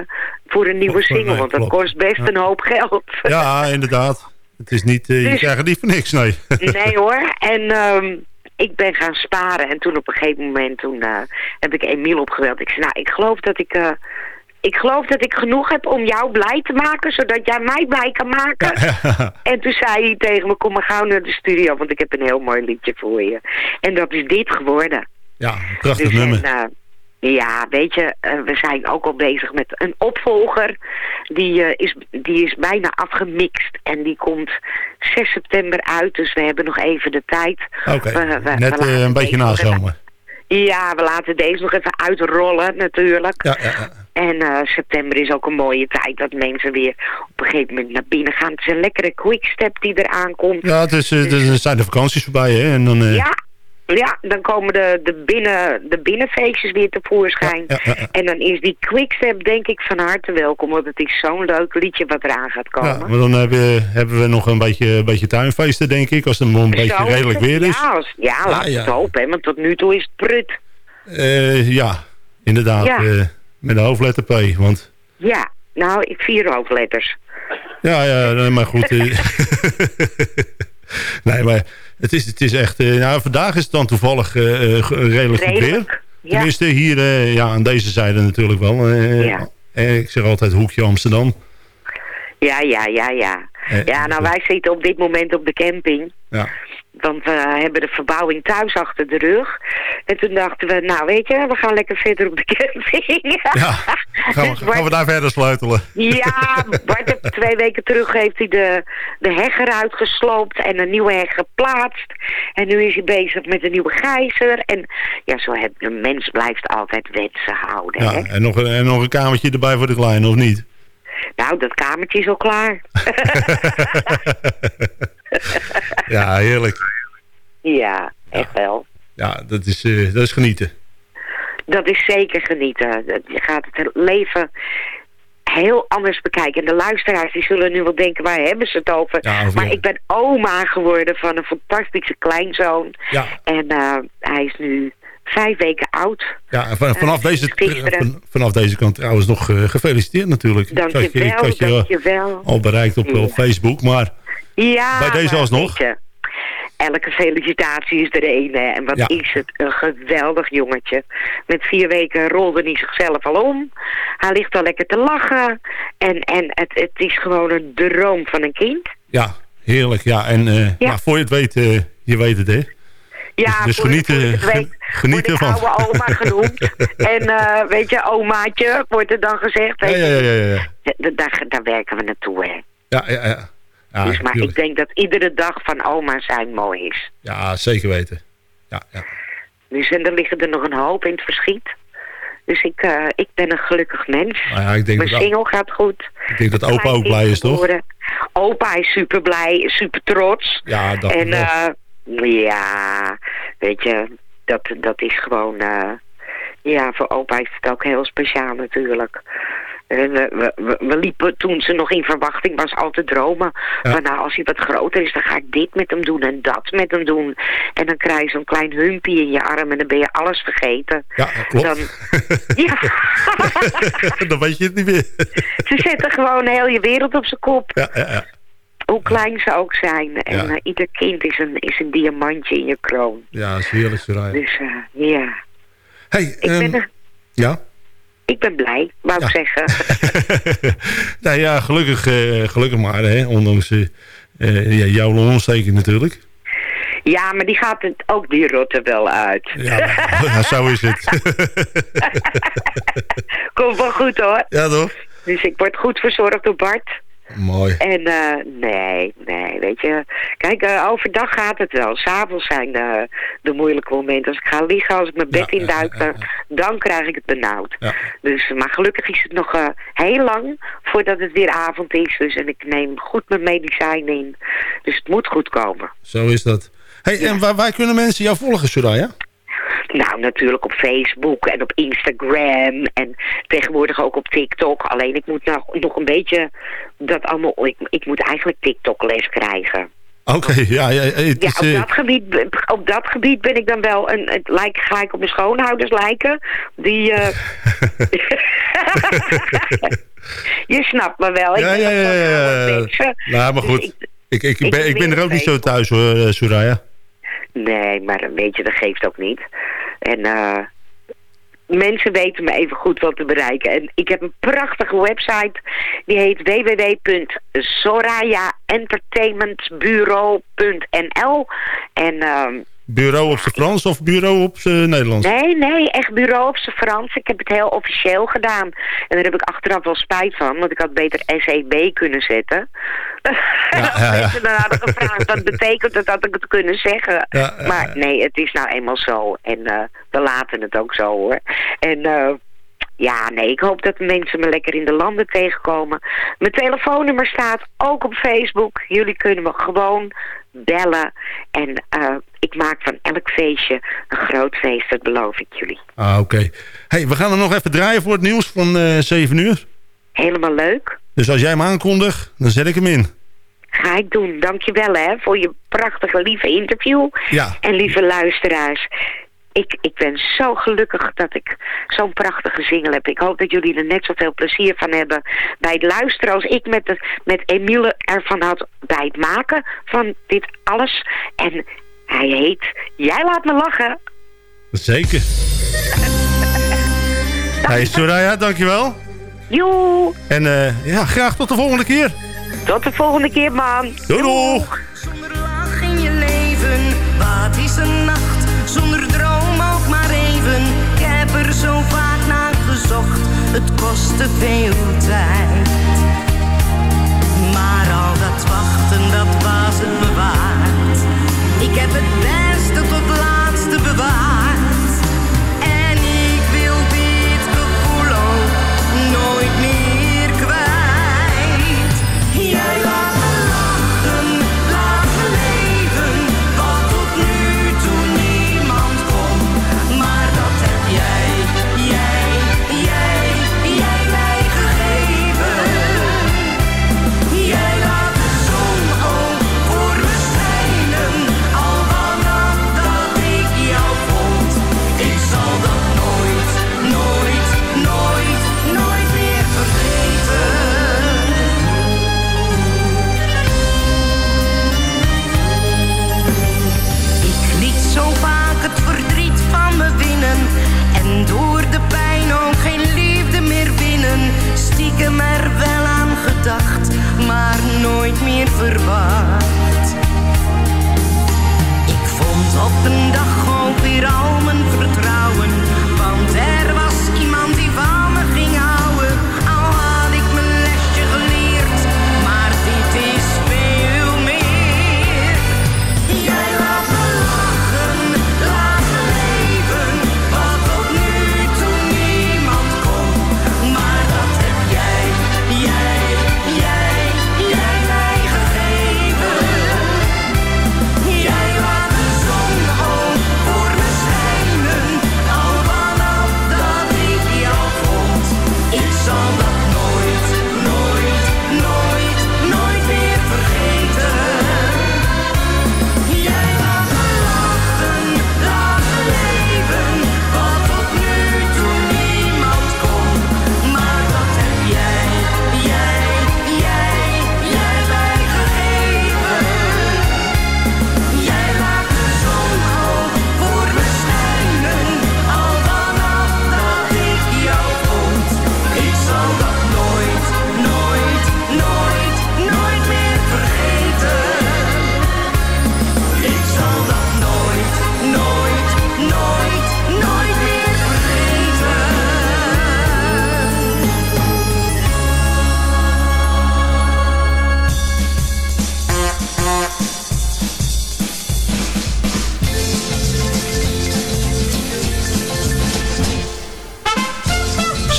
N: voor een nieuwe single.
E: nee,
N: want dat
E: klopt.
N: kost best een hoop geld.
E: Ja, inderdaad. Het is niet, uh, je
N: Dus-
E: krijgt het niet voor niks, nee.
N: nee hoor. En um, ik ben gaan sparen. En toen op een gegeven moment toen, uh, heb ik Emiel opgeweld. Ik zei, nou, ik geloof dat ik... Uh, ik geloof dat ik genoeg heb om jou blij te maken, zodat jij mij blij kan maken. En toen zei hij tegen me, kom maar gauw naar de studio, want ik heb een heel mooi liedje voor je. En dat is dit geworden.
E: Ja, prachtig
N: dus
E: nummer.
N: En, uh, ja, weet je, uh, we zijn ook al bezig met een opvolger. Die, uh, is, die is bijna afgemixt en die komt 6 september uit. Dus we hebben nog even de tijd.
E: Oké, okay. net een beetje na zomer.
N: Ja, we laten deze nog even uitrollen natuurlijk.
E: Ja, ja, ja.
N: En uh, september is ook een mooie tijd dat mensen weer op een gegeven moment naar binnen gaan. Het is een lekkere quickstep die eraan komt.
E: Ja, het is, dus, er zijn de vakanties voorbij hè. En dan, uh...
N: Ja, ja, dan komen de, de, binnen, de binnenfeestjes weer tevoorschijn.
E: Ja, ja, ja.
N: En dan is die quickstep denk ik van harte welkom. Want het is zo'n leuk liedje wat eraan gaat komen.
E: Ja, maar dan hebben, hebben we nog een beetje, een beetje tuinfeesten denk ik. Als het een beetje redelijk weer is.
N: Ja, als, ja laat
E: ja.
N: het hopen. Hè, want tot nu toe is het prut.
E: Uh, ja, inderdaad.
N: Ja.
E: Uh, met de hoofdletter P. Want...
N: Ja, nou, ik vier hoofdletters.
E: Ja, ja, maar goed. uh, nee, maar het is, het is echt... nou, vandaag is het dan toevallig redelijk, redelijk goed weer.
N: Ja.
E: Tenminste, hier ja, aan deze zijde natuurlijk wel.
N: ja.
E: ik zeg altijd hoekje Amsterdam.
N: Ja, ja, ja, ja. ja, nou wij zitten op dit moment op de camping.
E: Ja.
N: Want we hebben de verbouwing thuis achter de rug. En toen dachten we, nou weet je, we gaan lekker verder op de camping.
E: Ja, gaan we, gaan we daar verder sleutelen.
N: Ja, Bart heeft twee weken terug heeft hij de, de heg eruit gesloopt en een nieuwe heg geplaatst. En nu is hij bezig met een nieuwe gijzer. En ja, zo heb, een mens blijft altijd wensen houden.
E: Ja,
N: Hè?
E: en nog, een, en nog een kamertje erbij voor de kleine, of niet?
N: Nou, dat kamertje is al klaar.
E: Ja, heerlijk.
N: ja, echt wel.
E: Ja, dat is, eh, dat is genieten.
N: Dat is zeker genieten. Je gaat het leven heel anders bekijken. En de luisteraars die zullen nu wel denken, waar hebben ze het over?
E: Ja,
N: maar ik ben oma geworden van een fantastische kleinzoon.
E: Ja.
N: En eh, hij is nu vijf weken oud.
E: Ja, van- vanaf,
N: Eh,
E: deze,
N: gisteren.
E: van- vanaf deze kant trouwens nog eh, gefeliciteerd natuurlijk.
N: Dank je wel,
E: je
N: dank je wel.
E: al bereikt op, op Facebook, maar
N: Ja,
E: Bij deze alsnog.
N: je, elke felicitatie is er een. Hè. En wat
E: Ja.
N: is het een geweldig jongetje. Met vier weken rolde hij zichzelf al om. Hij ligt al lekker te lachen. En, en het, het is gewoon een droom van een kind.
E: ja, heerlijk. Ja, en eh,
N: Ja.
E: ja, voor je het weet, eh, je weet het hè.
N: Ja,
E: dus
N: voor-
E: genieten,
N: weet
E: genieten van.
N: oude oma genoemd. en eh, weet je, omaatje wordt er dan gezegd.
E: Ja,
N: weet
E: ja, ja, ja, ja.
N: Da- Daar, daar werken we naartoe, hè.
E: Ja, ja, ja. Ja,
N: dus, maar
E: tuurlijk.
N: ik denk dat iedere dag van oma zijn mooi is.
E: ja, zeker weten. Ja, ja.
N: Dus en er liggen er nog een hoop in het verschiet. Dus ik, eh, ik ben een gelukkig mens.
E: Nou ja, ik denk
N: Mijn
E: dat-
N: single gaat goed.
E: Ik denk dat opa ook blij is, toch?
N: Opa is super blij, super trots.
E: Ja, dat
N: En ja, weet je, dat, dat is gewoon... eh, ja, voor opa is het ook heel speciaal natuurlijk. En we, we, we, we liepen toen ze nog in verwachting was al te dromen.
E: Ja.
N: Van nou, als hij wat groter is, dan ga ik dit met hem doen en dat met hem doen. En dan krijg je zo'n klein humpie in je arm en dan ben je alles vergeten.
E: Ja, dat klopt.
N: Dan, ja,
E: Dan weet je het niet meer.
N: ze zetten gewoon heel je wereld op zijn kop.
E: Ja, ja, ja.
N: Hoe klein ze ook zijn. En
E: Ja.
N: eh, ieder kind is een, is een diamantje in je kroon.
E: Ja, dat is heerlijk, Soraya.
N: Dus eh, ja,
E: Hey,
N: ik,
E: ehm,
N: ben, er-
E: ja?
N: ik ben blij, wou ik zeggen.
E: nou ja, gelukkig, eh, gelukkig maar, hè. Ondanks jouw longontsteking natuurlijk.
N: Ja, maar die gaat het ook die rotte wel uit.
E: Ja, ja, zo is het.
N: Komt wel goed hoor.
E: ja, toch?
N: Dus ik word goed verzorgd door Bart.
E: Mooi.
N: En eh, nee, nee, weet je. Kijk, eh, overdag gaat het wel. S'avonds zijn de, de moeilijke momenten. Als ik ga liggen, als ik mijn bed
E: Ja,
N: induik,
E: ja, ja,
N: dan- krijg ik het benauwd. Dus, maar gelukkig is het nog eh, heel lang voordat het weer avond is. Dus, en ik neem goed mijn medicijnen in. Dus het moet goed komen.
E: Zo is dat. Hey, en waar, waar kunnen mensen jou volgen, Soraya?
N: Nou, natuurlijk op Facebook en op Instagram en tegenwoordig ook op TikTok. Alleen ik moet nog, nog een beetje dat allemaal... Ik, ik moet eigenlijk TikTok-les krijgen.
E: Oké, ja, ja, het
N: Ja,
E: is...
N: op
E: eh,
N: dat, gebied, ben- op dat gebied ben ik dan wel een... Het lijkt gelijk op mijn schoonouders lijken. Die... eh, je snapt me wel. Ik
E: ja, ja, ja, ja. Nou, maar
N: Dus
E: goed.
N: ik-
E: Ik, ik,
N: ik
E: ben, ik ben er ook niet zo thuis hoor, eh, Soraya.
N: Nee, maar een beetje, dat geeft ook niet. En eh mensen weten me even goed wat te bereiken. En ik heb een prachtige website. Die heet www.sorayaentertainmentbureau.nl En ehm,
E: Bureau op zijn Frans of bureau op zijn Nederlands?
N: nee, nee, echt bureau op zijn Frans. Ik heb het heel officieel gedaan. En daar heb ik achteraf wel spijt van. Want ik had beter SEB kunnen zetten.
E: Ja, ja, ja.
N: Mensen dan hadden gevraagd, wat betekent het dat ik het kunnen zeggen?
E: Ja, ja,
N: maar nee, het is nou eenmaal zo. En eh, we laten het ook zo hoor. En eh, ja, nee, ik hoop dat de mensen me lekker in de landen tegenkomen. Mijn telefoonnummer staat ook op Facebook. Jullie kunnen me gewoon bellen. En eh, ik maak van elk feestje een groot feest, dat beloof ik jullie.
E: Ah, oké. Hey, we gaan er nog even draaien voor het nieuws van eh 7 uur.
N: Helemaal leuk.
E: Dus als jij hem aankondigt, dan zet ik hem in.
N: Ga ik doen. Dankjewel hè, voor je prachtige lieve interview.
E: Ja.
N: En lieve luisteraars. Ik, ik ben zo gelukkig dat ik zo'n prachtige single heb. Ik hoop dat jullie er net zoveel plezier van hebben bij het luisteren... als ik met, de, met Emile ervan had bij het maken van dit alles. En hij heet Jij laat me lachen.
E: Zeker. hey, Soraya, dankjewel.
N: Joe,
E: En eh, ja, graag tot de volgende keer.
N: tot de volgende keer man.
E: Doei doeg.
M: in je leven.
O: Wat is een nacht zonder droom ook maar even? Ik heb er zo vaak naar gezocht, het kostte veel tijd. Maar al dat wachten, dat was het me waard. Ik heb het beste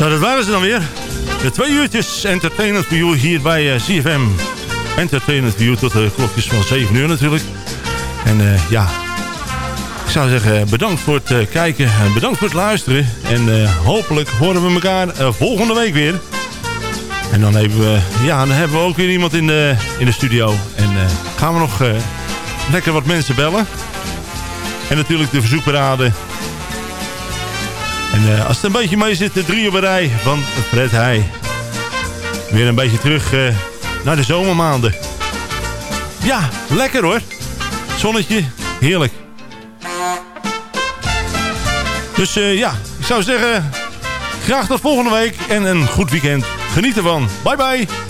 O: Zo, dat
E: waren ze dan weer. De twee uurtjes Entertainment for You hier bij eh, CFM. Entertainment for You tot de klokjes van 7 uur natuurlijk. En eh, ja, ik zou zeggen bedankt voor het eh, kijken en bedankt voor het luisteren. En eh, hopelijk horen we elkaar eh, volgende week weer. En dan hebben, we, ja, dan hebben we ook weer iemand in de, in de studio. En eh, gaan we nog eh, lekker wat mensen bellen. En natuurlijk de verzoekparade. En eh, als het een beetje mee zit, de drie op rij van Fred Heij. Weer een beetje terug eh, naar de zomermaanden. Ja, lekker hoor. Zonnetje, heerlijk. Dus eh, ja, ik zou zeggen, graag tot volgende week en een goed weekend. Geniet ervan. Bye bye.